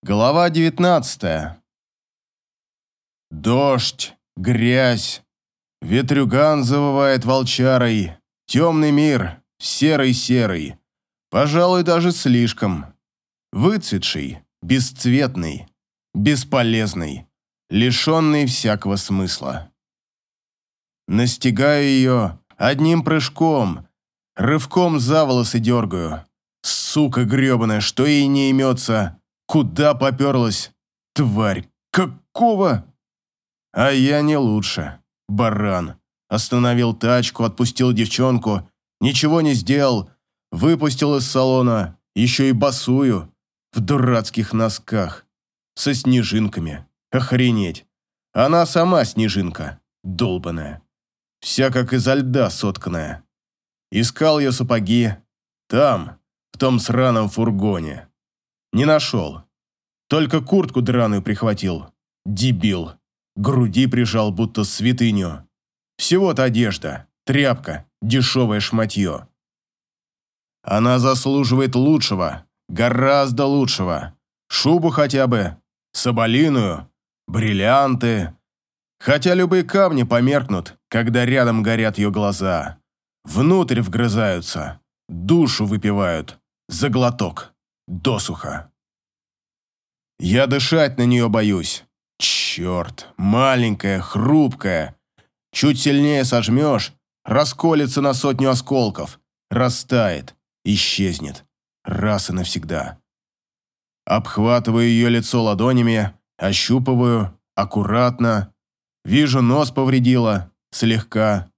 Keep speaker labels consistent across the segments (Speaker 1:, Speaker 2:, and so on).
Speaker 1: Глава 19. Дождь, грязь, ветрюган завывает волчарой, темный мир, серый-серый, пожалуй, даже слишком. Выцветший, бесцветный, бесполезный, лишенный всякого смысла. Настигаю ее одним прыжком, рывком за волосы дергаю. Сука гребаная, что ей не имется, Куда поперлась? Тварь! Какого? А я не лучше. Баран. Остановил тачку, отпустил девчонку. Ничего не сделал. Выпустил из салона. Еще и босую. В дурацких носках. Со снежинками. Охренеть. Она сама снежинка. Долбаная. Вся как изо льда сотканная. Искал ее сапоги. Там, в том сраном фургоне. Не нашел. Только куртку драную прихватил. Дебил. Груди прижал, будто святыню. Всего-то одежда, тряпка, дешевое шматье. Она заслуживает лучшего, гораздо лучшего. Шубу хотя бы, соболиную, бриллианты. Хотя любые камни померкнут, когда рядом горят ее глаза. Внутрь вгрызаются, душу выпивают. За глоток досуха. Я дышать на нее боюсь. Черт, маленькая, хрупкая. Чуть сильнее сожмешь, расколется на сотню осколков, растает, исчезнет. Раз и навсегда. Обхватываю ее лицо ладонями, ощупываю, аккуратно. Вижу, нос повредила, слегка.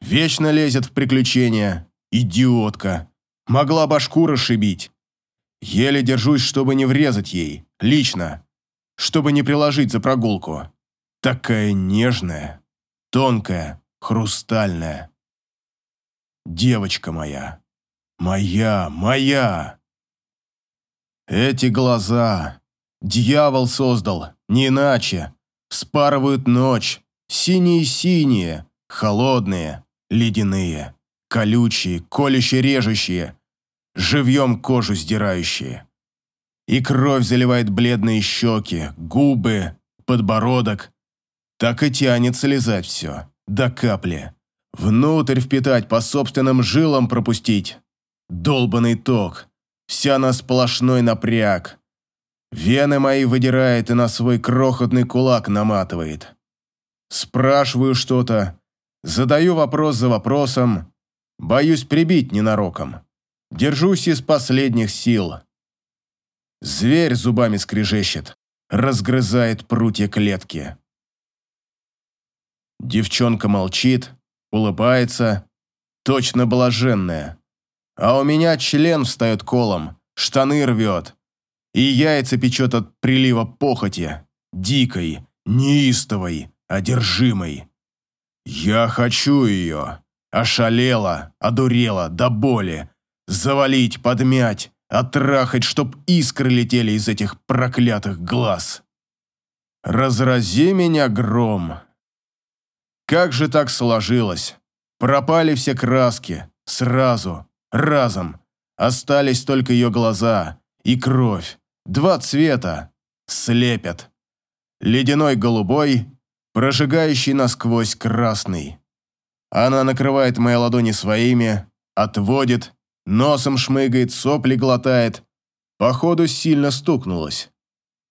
Speaker 1: Вечно лезет в приключения. Идиотка. Могла башку расшибить. Еле держусь, чтобы не врезать ей, лично, чтобы не приложить за прогулку. Такая нежная, тонкая, хрустальная. Девочка моя, моя, моя. Эти глаза дьявол создал, не иначе. Спарывают ночь, синие-синие, холодные, ледяные, колючие, колюще-режущие, живьем кожу сдирающие. И кровь заливает бледные щеки, губы, подбородок. Так и тянет слезать все, до капли. Внутрь впитать, по собственным жилам пропустить. Долбанный ток, вся на сплошной напряг. Вены мои выдирает и на свой крохотный кулак наматывает. Спрашиваю что-то, задаю вопрос за вопросом, боюсь прибить ненароком. Держусь из последних сил. Зверь зубами скрежещет, разгрызает прутья клетки. Девчонка молчит, улыбается, точно блаженная. А у меня член встает колом, штаны рвет, и яйца печет от прилива похоти, дикой, неистовой, одержимой. Я хочу ее, ошалела, одурела до боли, Завалить, подмять, оттрахать, чтоб искры летели из этих проклятых глаз. Разрази меня гром. Как же так сложилось? Пропали все краски, сразу, разом. Остались только ее глаза и кровь. Два цвета. Слепят. Ледяной голубой, прожигающий насквозь красный. Она накрывает мои ладони своими, отводит, Носом шмыгает, сопли глотает. Походу, сильно стукнулась.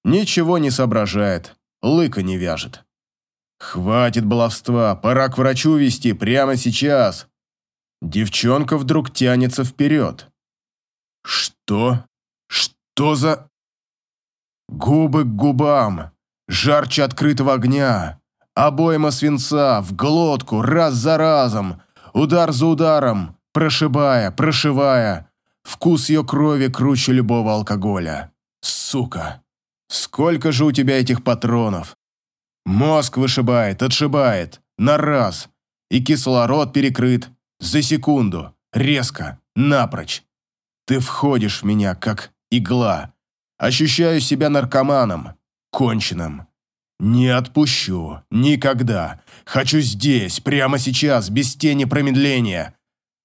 Speaker 1: Ничего не соображает, лыка не вяжет. Хватит баловства, пора к врачу вести прямо сейчас. Девчонка вдруг тянется вперед. Что? Что за... Губы к губам, жарче открытого огня, обойма свинца, в глотку, раз за разом, удар за ударом, прошибая, прошивая. Вкус ее крови круче любого алкоголя. Сука, сколько же у тебя этих патронов? Мозг вышибает, отшибает, на раз. И кислород перекрыт. За секунду, резко, напрочь. Ты входишь в меня, как игла. Ощущаю себя наркоманом, конченным. Не отпущу, никогда. Хочу здесь, прямо сейчас, без тени промедления.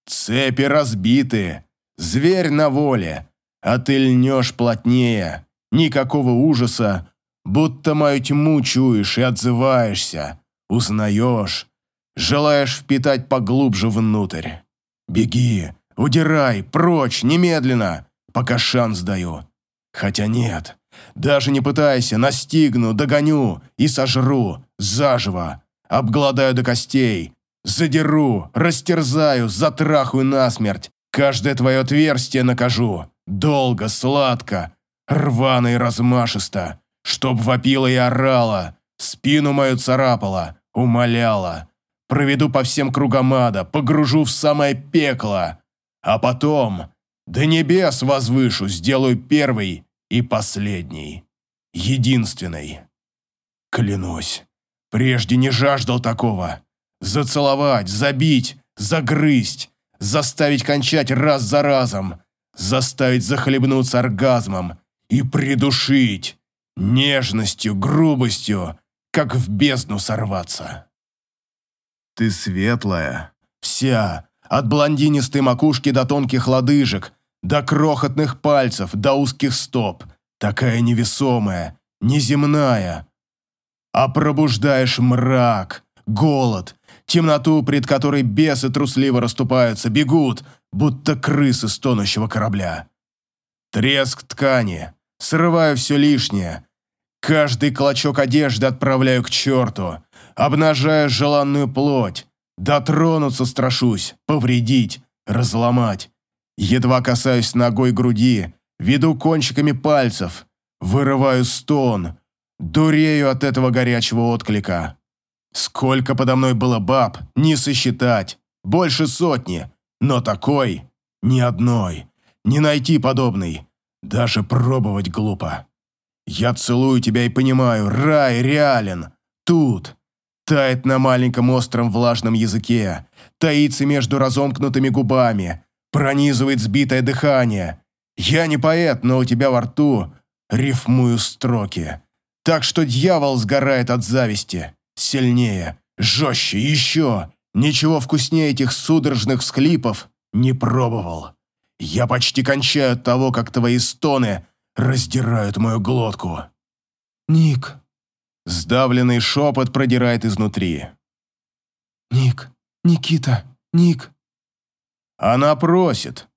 Speaker 1: Цепи разбиты, зверь на воле, а ты льнешь плотнее, никакого ужаса, будто мою тьму чуешь и отзываешься, узнаешь, желаешь впитать поглубже внутрь. Беги, удирай, прочь, немедленно, пока шанс даю. Хотя нет, даже не пытайся, настигну, догоню и сожру, заживо, обгладаю до костей, задеру, растерзаю, затрахаю насмерть, каждое твое отверстие накажу, долго, сладко, рвано и размашисто, чтоб вопила и орала, спину мою царапала, умоляла. Проведу по всем кругам ада, погружу в самое пекло, а потом до небес возвышу, сделаю первый и последний, единственный. Клянусь, прежде не жаждал такого. Зацеловать, забить, загрызть, заставить кончать раз за разом, заставить захлебнуться оргазмом и придушить, нежностью, грубостью, как в бездну сорваться. Ты светлая, вся, от блондинистой макушки до тонких лодыжек, до крохотных пальцев, до узких стоп, такая невесомая, неземная. А пробуждаешь мрак, голод, темноту, пред которой бесы трусливо расступаются, бегут, будто крысы с тонущего корабля. Треск ткани, срываю все лишнее, каждый клочок одежды отправляю к черту, обнажая желанную плоть, дотронуться страшусь, повредить, разломать. Едва касаюсь ногой груди, веду кончиками пальцев, вырываю стон, дурею от этого горячего отклика. Сколько подо мной было баб, не сосчитать, больше сотни, но такой ни одной, не найти подобный, даже пробовать глупо. Я целую тебя и понимаю, рай реален, тут, тает на маленьком остром влажном языке, таится между разомкнутыми губами, пронизывает сбитое дыхание. Я не поэт, но у тебя во рту рифмую строки. Так что дьявол сгорает от зависти. Сильнее, жестче, еще. Ничего вкуснее этих судорожных всхлипов не пробовал. Я почти кончаю от того, как твои стоны раздирают мою глотку.
Speaker 2: «Ник!»
Speaker 1: Сдавленный шепот продирает изнутри.
Speaker 2: «Ник! Никита! Ник!»
Speaker 1: Она просит.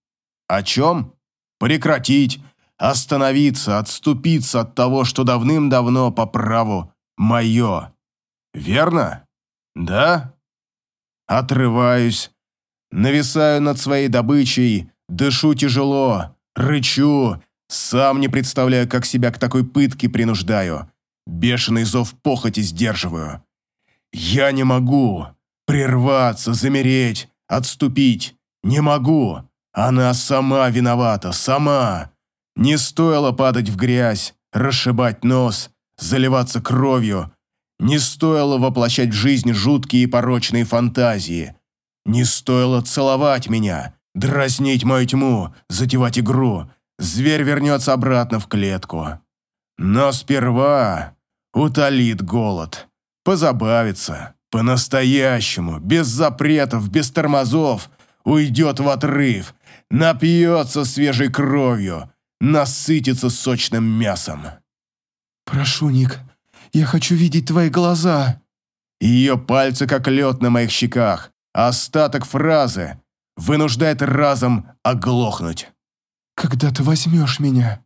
Speaker 1: О чем? Прекратить, остановиться, отступиться от того, что давным-давно по праву мое. Верно? Да? Отрываюсь, нависаю над своей добычей, дышу тяжело, рычу, сам не представляю, как себя к такой пытке принуждаю. Бешеный зов похоти сдерживаю. Я не могу прерваться, замереть, отступить. Не могу. Она сама виновата, сама. Не стоило падать в грязь, расшибать нос, заливаться кровью. Не стоило воплощать в жизнь жуткие и порочные фантазии. Не стоило целовать меня, дразнить мою тьму, затевать игру. Зверь вернется обратно в клетку. Но сперва утолит голод, позабавится, по-настоящему, без запретов, без тормозов, уйдет в отрыв, напьется свежей кровью, насытится сочным мясом.
Speaker 2: «Прошу, Ник, я хочу видеть твои глаза».
Speaker 1: Ее пальцы как лед на моих щеках, остаток фразы вынуждает разом оглохнуть.
Speaker 2: «Когда ты возьмешь меня?»